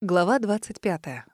Глава 25.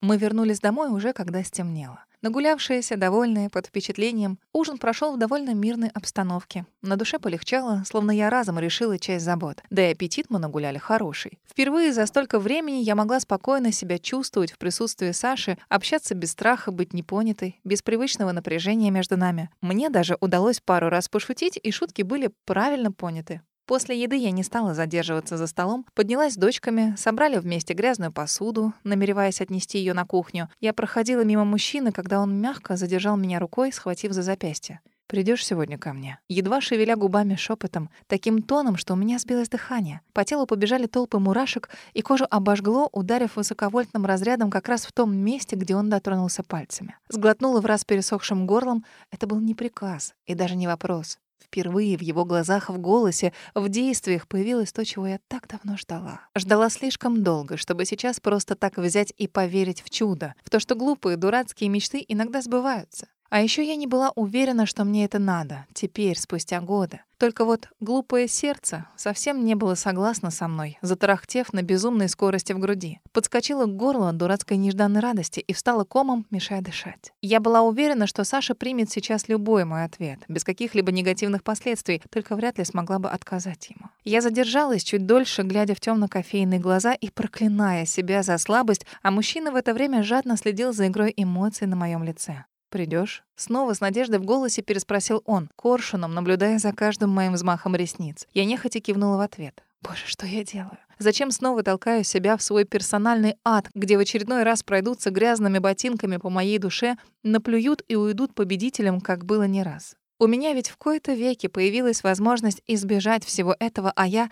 Мы вернулись домой уже когда стемнело. Нагулявшиеся, довольные, под впечатлением, ужин прошел в довольно мирной обстановке. На душе полегчало, словно я разом решила часть забот. Да и аппетит мы нагуляли хороший. Впервые за столько времени я могла спокойно себя чувствовать в присутствии Саши, общаться без страха, быть непонятой, без привычного напряжения между нами. Мне даже удалось пару раз пошутить, и шутки были правильно поняты. После еды я не стала задерживаться за столом, поднялась с дочками, собрали вместе грязную посуду, намереваясь отнести ее на кухню. Я проходила мимо мужчины, когда он мягко задержал меня рукой, схватив за запястье. Придешь сегодня ко мне?» Едва шевеля губами шепотом, таким тоном, что у меня сбилось дыхание. По телу побежали толпы мурашек, и кожу обожгло, ударив высоковольтным разрядом как раз в том месте, где он дотронулся пальцами. Сглотнула в раз пересохшим горлом. Это был не приказ и даже не вопрос. Впервые в его глазах, в голосе, в действиях появилось то, чего я так давно ждала. Ждала слишком долго, чтобы сейчас просто так взять и поверить в чудо, в то, что глупые, дурацкие мечты иногда сбываются. А еще я не была уверена, что мне это надо, теперь, спустя годы. Только вот глупое сердце совсем не было согласно со мной, затарахтев на безумной скорости в груди. Подскочила к горлу от дурацкой нежданной радости и встала комом, мешая дышать. Я была уверена, что Саша примет сейчас любой мой ответ, без каких-либо негативных последствий, только вряд ли смогла бы отказать ему. Я задержалась чуть дольше, глядя в темно-кофейные глаза и проклиная себя за слабость, а мужчина в это время жадно следил за игрой эмоций на моем лице. Придешь? Снова с надеждой в голосе переспросил он, коршуном, наблюдая за каждым моим взмахом ресниц. Я нехотя кивнула в ответ. Боже, что я делаю? Зачем снова толкаю себя в свой персональный ад, где в очередной раз пройдутся грязными ботинками по моей душе, наплюют и уйдут победителем, как было не раз? У меня ведь в кои-то веке появилась возможность избежать всего этого, а я...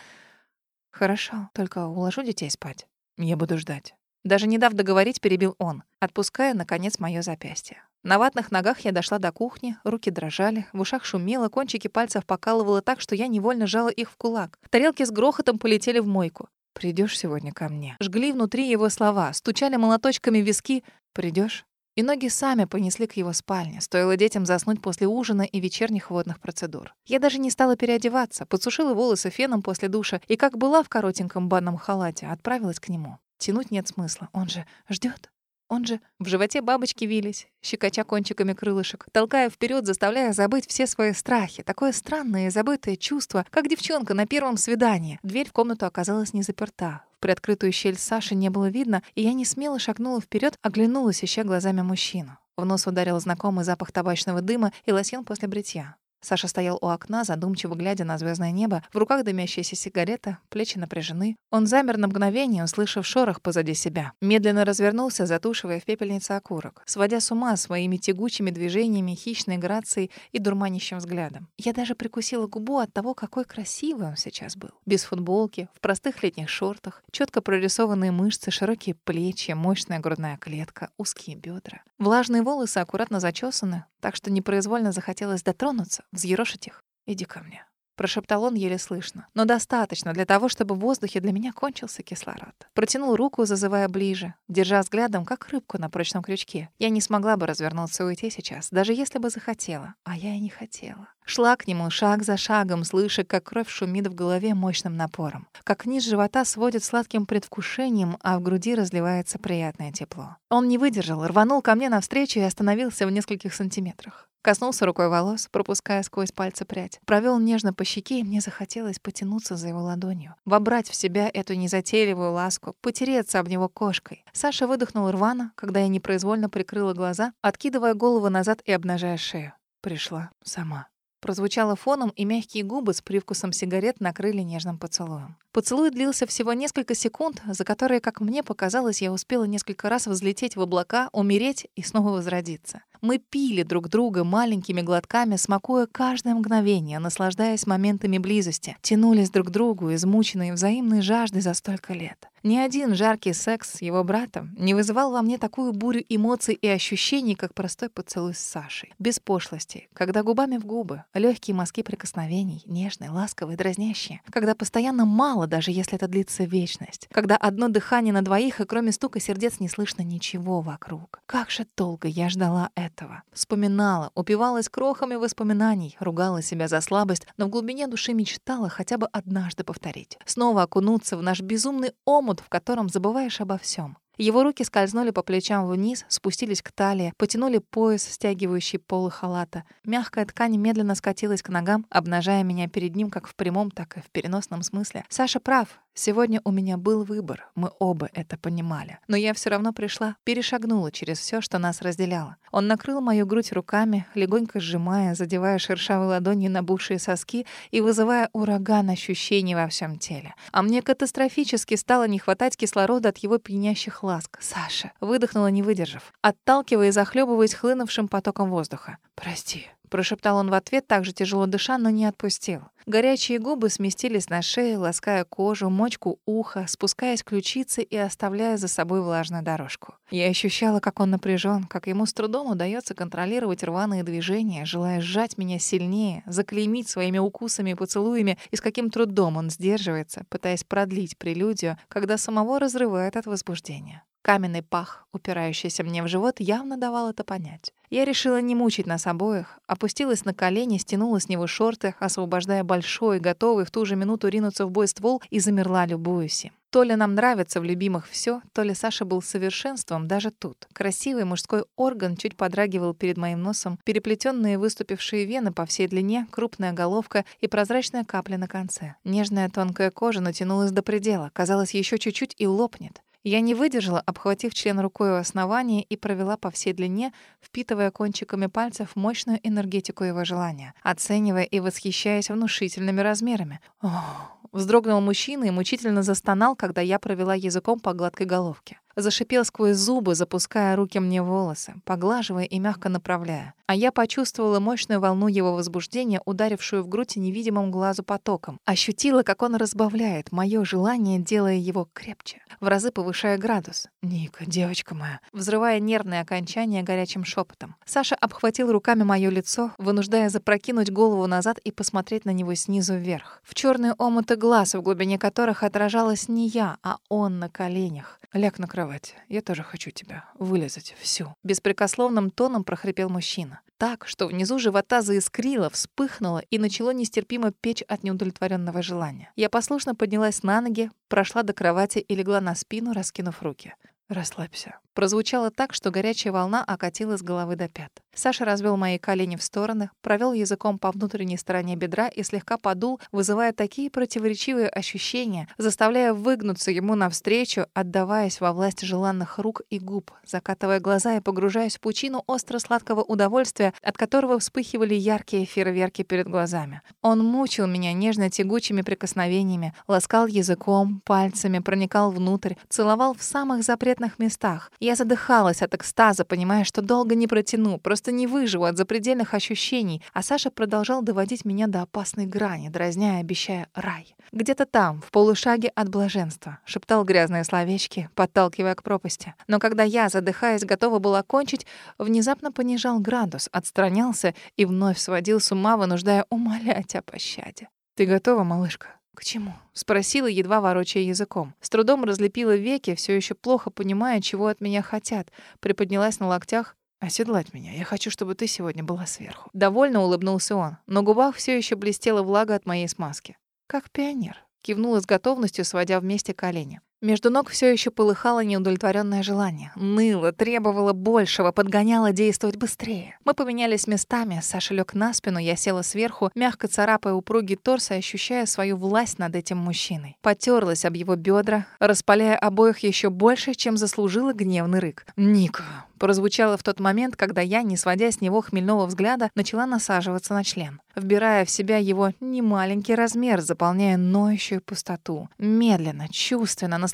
Хорошо, только уложу детей спать. Я буду ждать. Даже не дав договорить, перебил он, отпуская, наконец, моё запястье. На ватных ногах я дошла до кухни, руки дрожали, в ушах шумело, кончики пальцев покалывало так, что я невольно жала их в кулак. Тарелки с грохотом полетели в мойку. Придешь сегодня ко мне?» Жгли внутри его слова, стучали молоточками виски. Придешь? И ноги сами понесли к его спальне, стоило детям заснуть после ужина и вечерних водных процедур. Я даже не стала переодеваться, подсушила волосы феном после душа и, как была в коротеньком банном халате, отправилась к нему. Тянуть нет смысла, он же ждет. Он же в животе бабочки вились, щекоча кончиками крылышек, толкая вперед, заставляя забыть все свои страхи. Такое странное и забытое чувство, как девчонка на первом свидании. Дверь в комнату оказалась не заперта. В приоткрытую щель Саши не было видно, и я не смело шагнула вперед, оглянулась, ища глазами мужчину. В нос ударил знакомый запах табачного дыма и лосьон после бритья. Саша стоял у окна, задумчиво глядя на звездное небо, в руках дымящаяся сигарета, плечи напряжены. Он замер на мгновение, услышав шорох позади себя. Медленно развернулся, затушивая в пепельнице окурок, сводя с ума своими тягучими движениями, хищной грацией и дурманящим взглядом. Я даже прикусила губу от того, какой красивый он сейчас был. Без футболки, в простых летних шортах, четко прорисованные мышцы, широкие плечи, мощная грудная клетка, узкие бедра. Влажные волосы аккуратно зачесаны, так что непроизвольно захотелось дотронуться, взъерошить их. «Иди ко мне», — прошептал он еле слышно. Но достаточно для того, чтобы в воздухе для меня кончился кислород. Протянул руку, зазывая ближе, держа взглядом, как рыбку на прочном крючке. Я не смогла бы развернуться и уйти сейчас, даже если бы захотела. А я и не хотела. Шла к нему шаг за шагом, слыша, как кровь шумит в голове мощным напором, как низ живота сводит сладким предвкушением, а в груди разливается приятное тепло. Он не выдержал, рванул ко мне навстречу и остановился в нескольких сантиметрах. Коснулся рукой волос, пропуская сквозь пальцы прядь. Провел нежно по щеке, и мне захотелось потянуться за его ладонью. Вобрать в себя эту незатейливую ласку, потереться об него кошкой. Саша выдохнул рвано, когда я непроизвольно прикрыла глаза, откидывая голову назад и обнажая шею. Пришла сама. Прозвучало фоном, и мягкие губы с привкусом сигарет накрыли нежным поцелуем. Поцелуй длился всего несколько секунд, за которые, как мне показалось, я успела несколько раз взлететь в облака, умереть и снова возродиться. Мы пили друг друга маленькими глотками, смакуя каждое мгновение, наслаждаясь моментами близости, тянулись друг к другу, измученные взаимной жаждой за столько лет. Ни один жаркий секс с его братом не вызывал во мне такую бурю эмоций и ощущений, как простой поцелуй с Сашей. Без пошлости, когда губами в губы, легкие мазки прикосновений, нежные, ласковые, дразнящие, когда постоянно мало даже если это длится вечность. Когда одно дыхание на двоих, и кроме стука сердец не слышно ничего вокруг. Как же долго я ждала этого. Вспоминала, упивалась крохами воспоминаний, ругала себя за слабость, но в глубине души мечтала хотя бы однажды повторить. Снова окунуться в наш безумный омут, в котором забываешь обо всем. Его руки скользнули по плечам вниз, спустились к талии, потянули пояс, стягивающий полы халата. Мягкая ткань медленно скатилась к ногам, обнажая меня перед ним как в прямом, так и в переносном смысле. Саша прав. Сегодня у меня был выбор, мы оба это понимали. Но я все равно пришла, перешагнула через все, что нас разделяло. Он накрыл мою грудь руками, легонько сжимая, задевая шершавой ладонью набухшие соски и вызывая ураган ощущений во всем теле. А мне катастрофически стало не хватать кислорода от его пьянящих ласк. «Саша!» — выдохнула, не выдержав, отталкивая и захлебываясь хлынувшим потоком воздуха. «Прости», Прошептал он в ответ, также тяжело дыша, но не отпустил. Горячие губы сместились на шею, лаская кожу, мочку уха, спускаясь к ключице и оставляя за собой влажную дорожку. Я ощущала, как он напряжен, как ему с трудом удается контролировать рваные движения, желая сжать меня сильнее, заклеймить своими укусами и поцелуями, и с каким трудом он сдерживается, пытаясь продлить прелюдию, когда самого разрывает от возбуждения. Каменный пах, упирающийся мне в живот, явно давал это понять. Я решила не мучить нас обоих, опустилась на колени, стянула с него шорты, освобождая большой, готовый в ту же минуту ринуться в бой ствол, и замерла, любуюсь им. То ли нам нравится в любимых все, то ли Саша был совершенством даже тут. Красивый мужской орган чуть подрагивал перед моим носом, переплетенные выступившие вены по всей длине, крупная головка и прозрачная капля на конце. Нежная тонкая кожа натянулась до предела, казалось, еще чуть-чуть и лопнет. Я не выдержала, обхватив член рукой у основания и провела по всей длине, впитывая кончиками пальцев мощную энергетику его желания, оценивая и восхищаясь внушительными размерами. Ох, вздрогнул мужчина и мучительно застонал, когда я провела языком по гладкой головке. Зашипел сквозь зубы, запуская руки мне в волосы, поглаживая и мягко направляя. А я почувствовала мощную волну его возбуждения, ударившую в грудь невидимым глазу потоком. Ощутила, как он разбавляет мое желание, делая его крепче, в разы повышая градус. «Ника, девочка моя», взрывая нервные окончания горячим шепотом. Саша обхватил руками мое лицо, вынуждая запрокинуть голову назад и посмотреть на него снизу вверх. В черные омуты глаз, в глубине которых отражалась не я, а он на коленях. Ляг на кровать. Я тоже хочу тебя вылезать всю. Беспрекословным тоном прохрипел мужчина. Так, что внизу живота заискрило, вспыхнуло и начало нестерпимо печь от неудовлетворенного желания. Я послушно поднялась на ноги, прошла до кровати и легла на спину, раскинув руки. «Расслабься». Прозвучало так, что горячая волна окатила с головы до пят. Саша развел мои колени в стороны, провел языком по внутренней стороне бедра и слегка подул, вызывая такие противоречивые ощущения, заставляя выгнуться ему навстречу, отдаваясь во власть желанных рук и губ, закатывая глаза и погружаясь в пучину остро-сладкого удовольствия, от которого вспыхивали яркие фейерверки перед глазами. Он мучил меня нежно-тягучими прикосновениями, ласкал языком, пальцами, проникал внутрь, целовал в самых запретных местах. Я задыхалась от экстаза, понимая, что долго не протяну, просто не выживу от запредельных ощущений, а Саша продолжал доводить меня до опасной грани, дразня обещая рай. Где-то там, в полушаге от блаженства, шептал грязные словечки, подталкивая к пропасти. Но когда я, задыхаясь, готова была кончить, внезапно понижал градус, отстранялся и вновь сводил с ума, вынуждая умолять о пощаде. «Ты готова, малышка?» «К чему?» — спросила, едва ворочая языком. С трудом разлепила веки, все еще плохо понимая, чего от меня хотят. Приподнялась на локтях. «Оседлать меня. Я хочу, чтобы ты сегодня была сверху». Довольно улыбнулся он. На губах все еще блестела влага от моей смазки. «Как пионер». Кивнула с готовностью, сводя вместе колени. Между ног все еще полыхало неудовлетворенное желание. Ныло, требовало большего, подгоняло действовать быстрее. Мы поменялись местами. Саша лег на спину, я села сверху, мягко царапая упругий торс и ощущая свою власть над этим мужчиной. Потерлась об его бедра, распаляя обоих еще больше, чем заслужила гневный рык. «Ника!» прозвучало в тот момент, когда я, не сводя с него хмельного взгляда, начала насаживаться на член, вбирая в себя его немаленький размер, заполняя ноющую пустоту, медленно, чувственно, наслаждаясь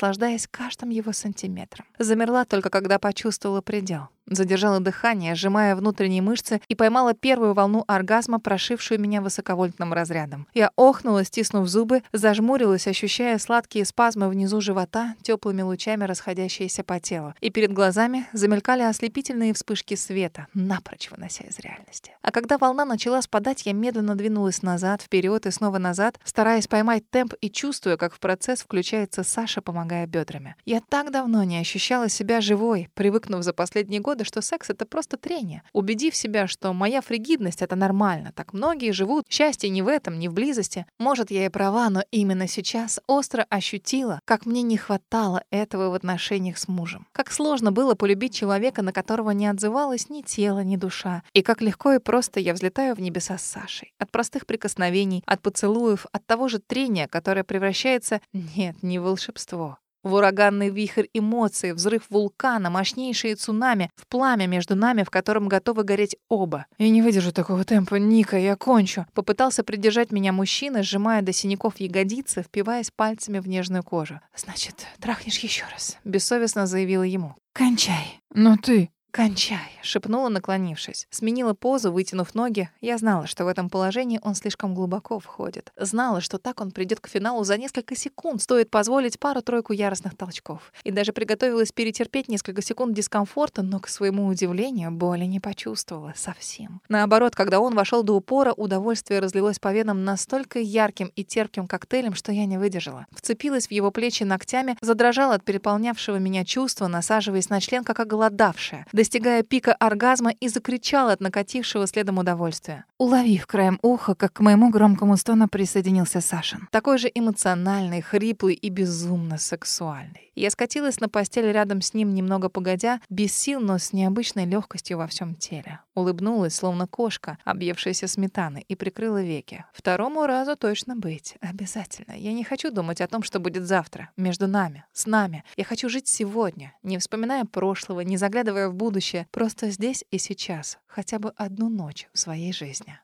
каждым его сантиметром. Замерла только, когда почувствовала предел. Задержала дыхание, сжимая внутренние мышцы, и поймала первую волну оргазма, прошившую меня высоковольтным разрядом. Я охнула, стиснув зубы, зажмурилась, ощущая сладкие спазмы внизу живота, теплыми лучами расходящиеся по телу. И перед глазами замелькали ослепительные вспышки света, напрочь вынося из реальности. А когда волна начала спадать, я медленно двинулась назад, вперед и снова назад, стараясь поймать темп и чувствуя, как в процесс включается Саша, помогая бедрами. Я так давно не ощущала себя живой, привыкнув за последние годы, что секс — это просто трение. Убедив себя, что моя фригидность — это нормально. Так многие живут. Счастье не в этом, не в близости. Может, я и права, но именно сейчас остро ощутила, как мне не хватало этого в отношениях с мужем. Как сложно было полюбить человека, на которого не отзывалось ни тело, ни душа. И как легко и просто я взлетаю в небеса с Сашей. От простых прикосновений, от поцелуев, от того же трения, которое превращается... Нет, не в волшебство, в ураганный вихрь эмоций, взрыв вулкана, мощнейшие цунами, в пламя между нами, в котором готовы гореть оба. «Я не выдержу такого темпа, Ника, я кончу!» Попытался придержать меня мужчина, сжимая до синяков ягодицы, впиваясь пальцами в нежную кожу. «Значит, трахнешь еще раз», — бессовестно заявила ему. «Кончай». «Но ты...» «Кончай», — шепнула, наклонившись. Сменила позу, вытянув ноги. Я знала, что в этом положении он слишком глубоко входит. Знала, что так он придет к финалу за несколько секунд, стоит позволить пару-тройку яростных толчков. И даже приготовилась перетерпеть несколько секунд дискомфорта, но, к своему удивлению, боли не почувствовала совсем. Наоборот, когда он вошел до упора, удовольствие разлилось по венам настолько ярким и терпким коктейлем, что я не выдержала. Вцепилась в его плечи ногтями, задрожала от переполнявшего меня чувства, насаживаясь на член, как оголодавшая достигая пика оргазма и закричал от накатившего следом удовольствия. Уловив краем уха, как к моему громкому стону присоединился Сашин. Такой же эмоциональный, хриплый и безумно сексуальный. Я скатилась на постель рядом с ним немного погодя, без сил, но с необычной легкостью во всем теле. Улыбнулась, словно кошка, объевшаяся сметаны, и прикрыла веки. Второму разу точно быть. Обязательно. Я не хочу думать о том, что будет завтра. Между нами. С нами. Я хочу жить сегодня, не вспоминая прошлого, не заглядывая в будущее. Просто здесь и сейчас. Хотя бы одну ночь в своей жизни.